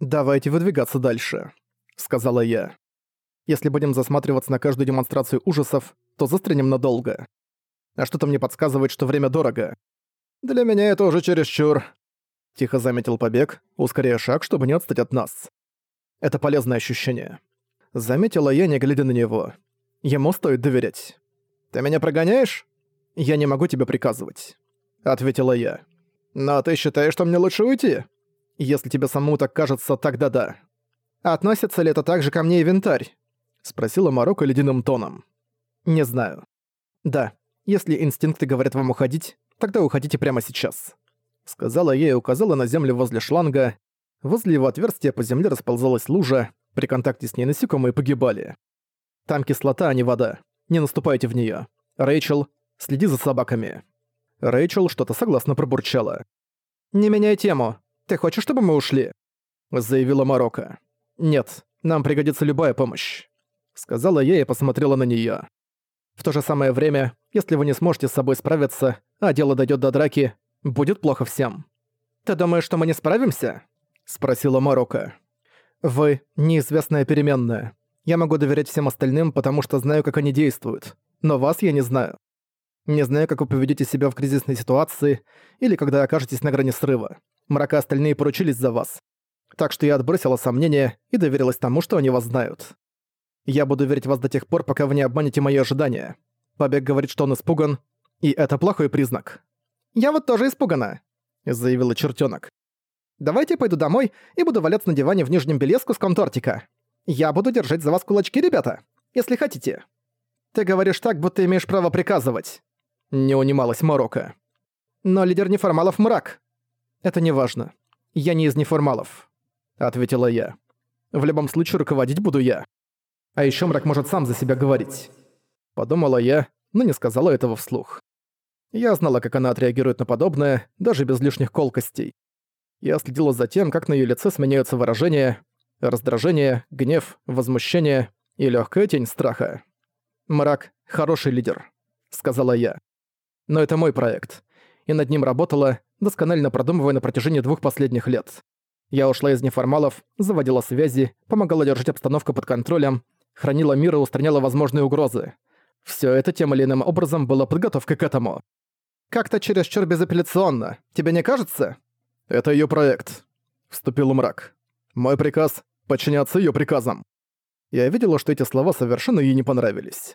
«Давайте выдвигаться дальше», — сказала я. «Если будем засматриваться на каждую демонстрацию ужасов, то застрянем надолго. А что-то мне подсказывает, что время дорого. Для меня это уже чересчур», — тихо заметил побег, ускоряя шаг, чтобы не отстать от нас. Это полезное ощущение. Заметила я, не глядя на него. Ему стоит доверять. «Ты меня прогоняешь?» «Я не могу тебе приказывать», — ответила я. «Но ты считаешь, что мне лучше уйти?» «Если тебе самому так кажется, тогда да». «Относится ли это также ко мне инвентарь?» — спросила Марокко ледяным тоном. «Не знаю». «Да, если инстинкты говорят вам уходить, тогда уходите прямо сейчас», — сказала я и указала на землю возле шланга. Возле его отверстия по земле расползалась лужа, при контакте с ней насекомые погибали. Там кислота, а не вода. Не наступайте в неё. Рэйчел, следи за собаками». Рэйчел что-то согласно пробурчала. «Не меняй тему. Ты хочешь, чтобы мы ушли?» Заявила Марокко. «Нет, нам пригодится любая помощь», — сказала я и посмотрела на неё. «В то же самое время, если вы не сможете с собой справиться, а дело дойдёт до драки, будет плохо всем». «Ты думаешь, что мы не справимся?» — спросила Марокко. «Вы — неизвестная переменная. Я могу доверять всем остальным, потому что знаю, как они действуют. Но вас я не знаю. Не знаю, как вы поведете себя в кризисной ситуации или когда окажетесь на грани срыва. Мрака остальные поручились за вас. Так что я отбросила сомнения и доверилась тому, что они вас знают. Я буду верить вас до тех пор, пока вы не обманете мои ожидания. Побег говорит, что он испуган, и это плохой признак. «Я вот тоже испугана», — заявила чертенок. Давайте пойду домой и буду валяться на диване в нижнем белье с куском тортика. Я буду держать за вас кулачки, ребята, если хотите. Ты говоришь так, будто имеешь право приказывать. Не унималась Марокко. Но лидер неформалов мрак. Это не важно. Я не из неформалов, ответила я. В любом случае руководить буду я. А еще мрак может сам за себя говорить. Подумала я, но не сказала этого вслух. Я знала, как она отреагирует на подобное, даже без лишних колкостей. Я следила за тем, как на её лице сменяются выражения раздражение, гнев, возмущение и лёгкая тень страха. «Мрак — хороший лидер», — сказала я. «Но это мой проект, и над ним работала, досконально продумывая на протяжении двух последних лет. Я ушла из неформалов, заводила связи, помогала держать обстановку под контролем, хранила мир и устраняла возможные угрозы. Всё это тем или иным образом было подготовкой к этому. Как-то чересчур безапелляционно, тебе не кажется?» «Это её проект», — вступил мрак. «Мой приказ — подчиняться её приказам». Я видела, что эти слова совершенно ей не понравились.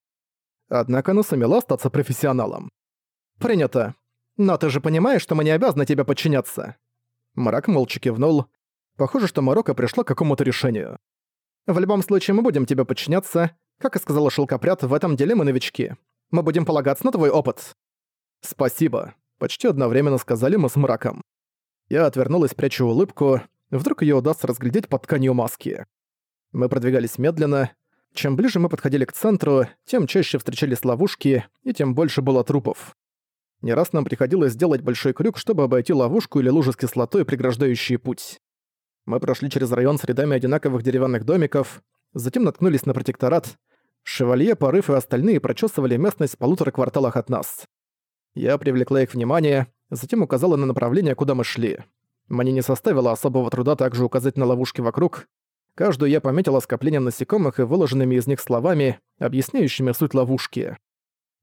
Однако она сумела остаться профессионалом. «Принято. Но ты же понимаешь, что мы не обязаны тебе подчиняться». Мрак молча кивнул. Похоже, что Марокко пришло к какому-то решению. «В любом случае мы будем тебе подчиняться. Как и сказала Шелкопряд, в этом деле мы новички. Мы будем полагаться на твой опыт». «Спасибо», — почти одновременно сказали мы с Мраком. Я отвернулась, пряча улыбку. Вдруг её удастся разглядеть под тканью маски. Мы продвигались медленно. Чем ближе мы подходили к центру, тем чаще встречались ловушки, и тем больше было трупов. Не раз нам приходилось сделать большой крюк, чтобы обойти ловушку или лужи с кислотой, преграждающие путь. Мы прошли через район с рядами одинаковых деревянных домиков, затем наткнулись на протекторат. Шевалье, Порыв и остальные прочесывали местность в полутора кварталах от нас. Я привлекла их внимание, затем указала на направление, куда мы шли. Мне не составило особого труда также указать на ловушки вокруг. Каждую я пометила скоплением насекомых и выложенными из них словами, объясняющими суть ловушки.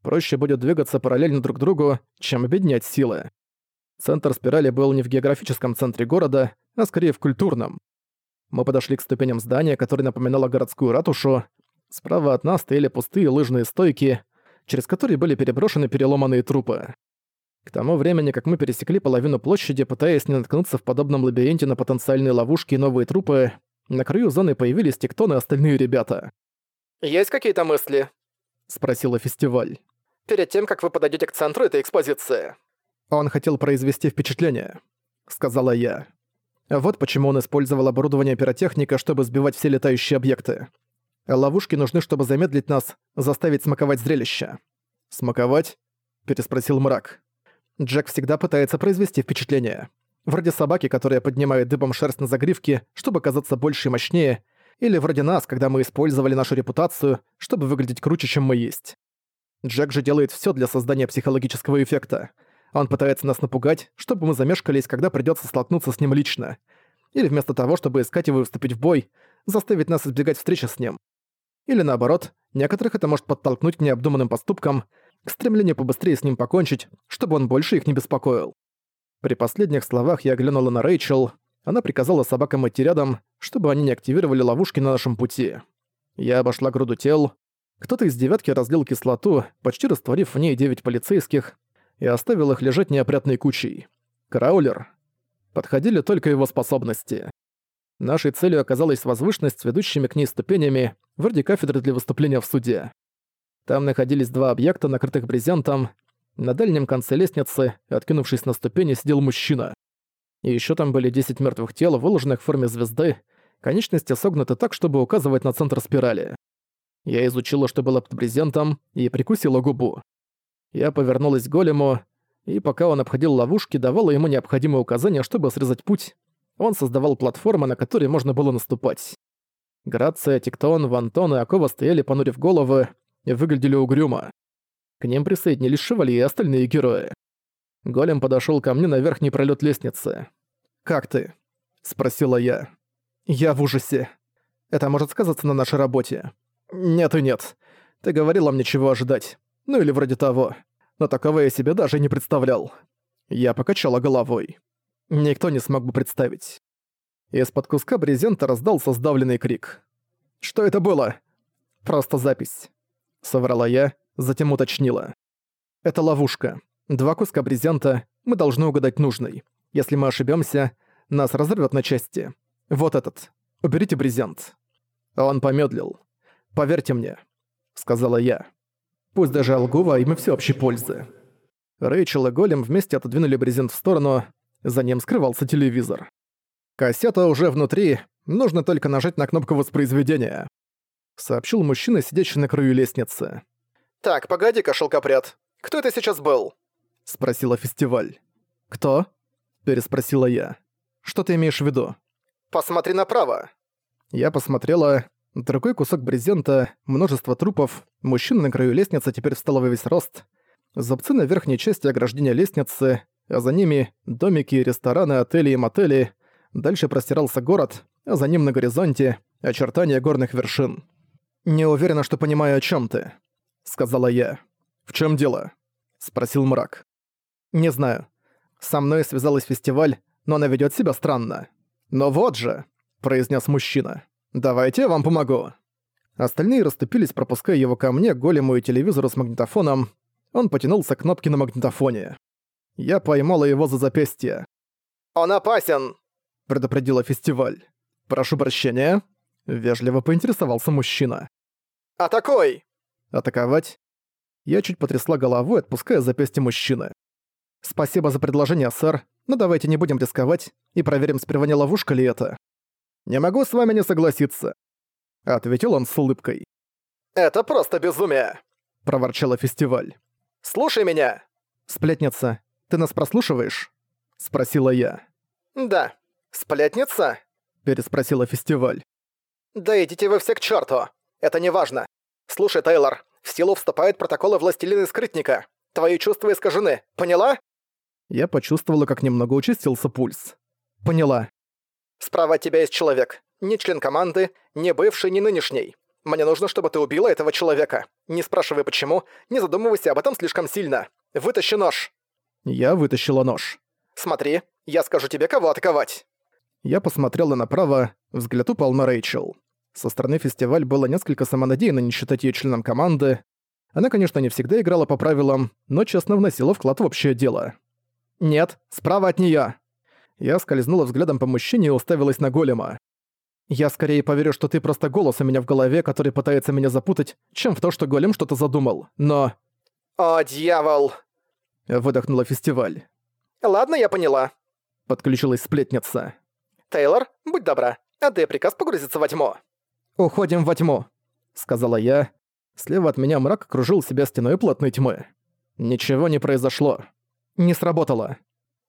Проще будет двигаться параллельно друг другу, чем объединять силы. Центр спирали был не в географическом центре города, а скорее в культурном. Мы подошли к ступеням здания, которое напоминало городскую ратушу. Справа от нас стояли пустые лыжные стойки, через которые были переброшены переломанные трупы. К тому времени, как мы пересекли половину площади, пытаясь не наткнуться в подобном лабиринте на потенциальные ловушки и новые трупы, на краю зоны появились Тектон и остальные ребята. «Есть какие-то мысли?» — спросила фестиваль. «Перед тем, как вы подойдете к центру этой экспозиции». «Он хотел произвести впечатление», — сказала я. Вот почему он использовал оборудование пиротехника, чтобы сбивать все летающие объекты. Ловушки нужны, чтобы замедлить нас, заставить смаковать зрелище. «Смаковать?» — переспросил мрак. Джек всегда пытается произвести впечатление. Вроде собаки, которая поднимает дыбом шерсть на загривке, чтобы казаться больше и мощнее, или вроде нас, когда мы использовали нашу репутацию, чтобы выглядеть круче, чем мы есть. Джек же делает все для создания психологического эффекта. Он пытается нас напугать, чтобы мы замешкались, когда придется столкнуться с ним лично. или вместо того, чтобы искать его и вступить в бой, заставить нас избегать встречи с ним. Или наоборот, некоторых это может подтолкнуть к необдуманным поступкам, к стремлению побыстрее с ним покончить, чтобы он больше их не беспокоил. При последних словах я глянула на Рэйчел. Она приказала собакам идти рядом, чтобы они не активировали ловушки на нашем пути. Я обошла груду тел. Кто-то из девятки разлил кислоту, почти растворив в ней девять полицейских, и оставил их лежать неопрятной кучей. Краулер. Подходили только его способности. Нашей целью оказалась возвышенность с ведущими к ней ступенями, вроде кафедры для выступления в суде. Там находились два объекта, накрытых брезентом. На дальнем конце лестницы, откинувшись на ступени, сидел мужчина. И ещё там были 10 мёртвых тел, выложенных в форме звезды, конечности согнуты так, чтобы указывать на центр спирали. Я изучила, что было под брезентом, и прикусила губу. Я повернулась к голему, и пока он обходил ловушки, давала ему необходимые указания, чтобы срезать путь. Он создавал платформы, на которые можно было наступать. Грация, Тиктон, Вантон и Акова стояли, понурив головы, и выглядели угрюмо. К ним присоединились Шевали и остальные герои. Голем подошёл ко мне на верхний пролёт лестницы. «Как ты?» — спросила я. «Я в ужасе. Это может сказаться на нашей работе». «Нет и нет. Ты говорила мне чего ожидать. Ну или вроде того. Но такого я себе даже не представлял». Я покачала головой. Никто не смог бы представить. Из-под куска брезента раздался сдавленный крик. «Что это было?» «Просто запись», — соврала я, затем уточнила. «Это ловушка. Два куска брезента, мы должны угадать нужный. Если мы ошибемся, нас разорвет на части. Вот этот. Уберите брезент». Он помедлил. «Поверьте мне», — сказала я. «Пусть даже лгу во имя всеобщей пользы». Рэйчел и Голем вместе отодвинули брезент в сторону, за ним скрывался телевизор. «Кассета уже внутри, нужно только нажать на кнопку воспроизведения», — сообщил мужчина, сидящий на краю лестницы. «Так, погоди-ка, шелкопряд. Кто это сейчас был?» — спросила фестиваль. «Кто?» — переспросила я. «Что ты имеешь в виду?» «Посмотри направо». Я посмотрела. Другой кусок брезента, множество трупов, мужчина на краю лестницы теперь встал во весь рост. Зубцы на верхней части ограждения лестницы, а за ними домики, рестораны, отели и мотели. Дальше простирался город, а за ним на горизонте очертания горных вершин. «Не уверена, что понимаю, о чем ты», — сказала я. «В чем дело?» — спросил мрак. «Не знаю. Со мной связалась фестиваль, но она ведет себя странно». «Но вот же», — произнес мужчина. «Давайте я вам помогу». Остальные расступились, пропуская его ко мне, голему и телевизору с магнитофоном. Он потянулся к кнопке на магнитофоне. Я поймала его за запястье. «Он опасен!» — предупредила фестиваль. «Прошу прощения». Вежливо поинтересовался мужчина. «Атакуй!» «Атаковать?» Я чуть потрясла головой, отпуская запястье мужчины. «Спасибо за предложение, сэр, но давайте не будем рисковать и проверим, сперва не ловушка ли это». «Не могу с вами не согласиться», — ответил он с улыбкой. «Это просто безумие!» — проворчала фестиваль. «Слушай меня!» «Сплетница, ты нас прослушиваешь?» — спросила я. «Да. Сплетница?» — переспросила фестиваль. «Да идите вы все к черту. Это не важно. Слушай, Тейлор, в силу вступают протоколы Властелина и Скрытника. Твои чувства искажены. Поняла?» Я почувствовала, как немного участился пульс. «Поняла». «Справа от тебя есть человек. Не член команды, не бывший, не нынешний. Мне нужно, чтобы ты убила этого человека. Не спрашивай почему, не задумывайся об этом слишком сильно. Вытащи нож». Я вытащила нож. «Смотри, я скажу тебе, кого атаковать». Я посмотрела направо, взгляд упал на Рэйчел. Со стороны фестиваль было несколько самонадеянно не считать её членом команды. Она, конечно, не всегда играла по правилам, но честно вносила вклад в общее дело. «Нет, справа от неё!» Я скользнула взглядом по мужчине и уставилась на голема. «Я скорее поверю, что ты просто голос у меня в голове, который пытается меня запутать, чем в то, что голем что-то задумал. Но...» «О, дьявол!» — выдохнула фестиваль. «Ладно, я поняла», — подключилась сплетница. «Тейлор, будь добра, отдай приказ погрузиться во тьму». «Уходим во тьму», — сказала я. Слева от меня мрак окружил себя стеной плотной тьмы. Ничего не произошло. Не сработало.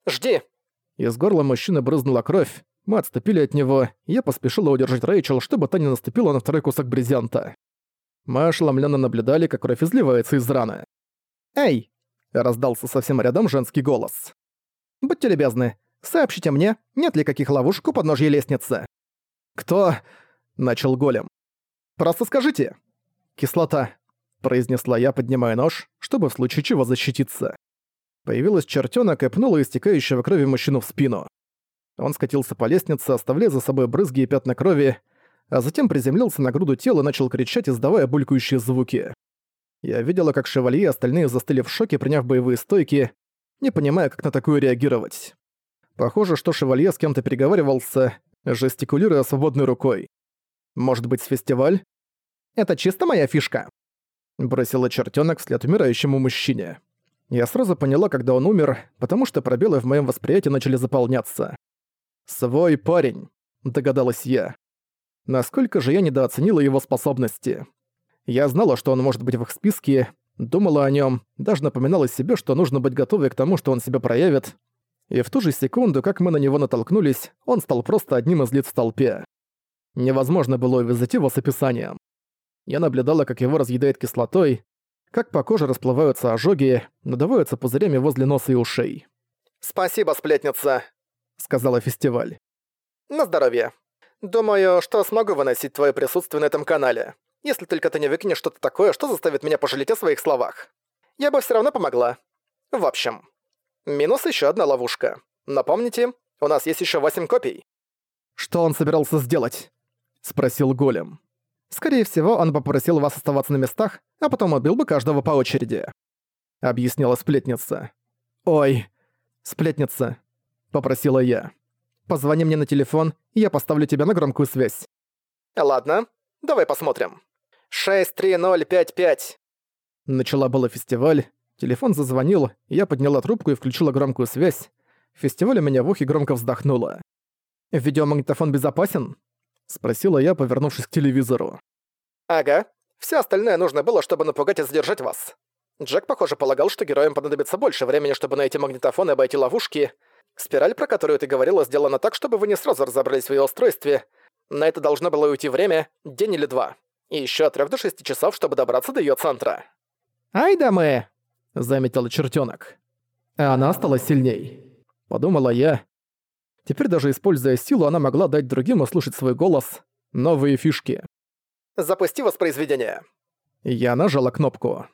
«Жди!» Из горла мужчины брызнула кровь, мы отступили от него, и я поспешила удержать Рэйчел, чтобы та не наступила на второй кусок брезента. Мы ошеломленно наблюдали, как кровь изливается из раны. «Эй!» — раздался совсем рядом женский голос. «Будьте любезны, Сообщите мне, нет ли каких ловушек у подножья лестницы?» «Кто?» — начал голем. «Просто скажите!» «Кислота», — произнесла я, поднимая нож, чтобы в случае чего защититься. Появилась чертёнок и пнула истекающего крови мужчину в спину. Он скатился по лестнице, оставляя за собой брызги и пятна крови, а затем приземлился на груду тела и начал кричать, издавая булькающие звуки. Я видела, как шевалье и остальные застыли в шоке, приняв боевые стойки, не понимая, как на такое реагировать. Похоже, что шевалье с кем-то переговаривался, жестикулируя свободной рукой. Может быть, с фестиваль? Это чисто моя фишка. Бросила чертёнок вслед умирающему мужчине. Я сразу поняла, когда он умер, потому что пробелы в моем восприятии начали заполняться. «Свой парень», — догадалась я. Насколько же я недооценила его способности. Я знала, что он может быть в их списке, думала о нем, даже напоминала себе, что нужно быть готовой к тому, что он себя проявит. И в ту же секунду, как мы на него натолкнулись, он стал просто одним из лиц в толпе. Невозможно было увязать его с описанием. Я наблюдала, как его разъедает кислотой, как по коже расплываются ожоги, надуваются пузырями возле носа и ушей. «Спасибо, сплетница», — сказала фестиваль. «На здоровье. Думаю, что смогу выносить твое присутствие на этом канале, если только ты не выкинешь что-то такое, что заставит меня пожалеть о своих словах. Я бы все равно помогла. В общем, минус еще одна ловушка. Напомните, у нас есть еще восемь копий». «Что он собирался сделать?» — спросил Голем. «Скорее всего, он попросил вас оставаться на местах, а потом убил бы каждого по очереди», — объяснила сплетница. «Ой, сплетница, попросила я. «Позвони мне на телефон, и я поставлю тебя на громкую связь». «Ладно, давай посмотрим. 63055». Начала было фестиваль, телефон зазвонил, я подняла трубку и включила громкую связь. Фестиваль у меня в ухе громко вздохнула. «Видеомагнитофон безопасен?» — спросила я, повернувшись к телевизору. «Ага. Все остальное нужно было, чтобы напугать и задержать вас. Джек, похоже, полагал, что героям понадобится больше времени, чтобы найти магнитофон и обойти ловушки, Спираль, про которую ты говорила, сделана так, чтобы вы не сразу разобрались в ее устройстве. На это должно было уйти время, день или два. И еще от 3 до 6 часов, чтобы добраться до ее центра. «Ай да мы!» — заметил чертенок. А она стала сильней. Подумала я. Теперь даже используя силу, она могла дать другим услышать свой голос. Новые фишки. «Запусти воспроизведение». Я нажала кнопку.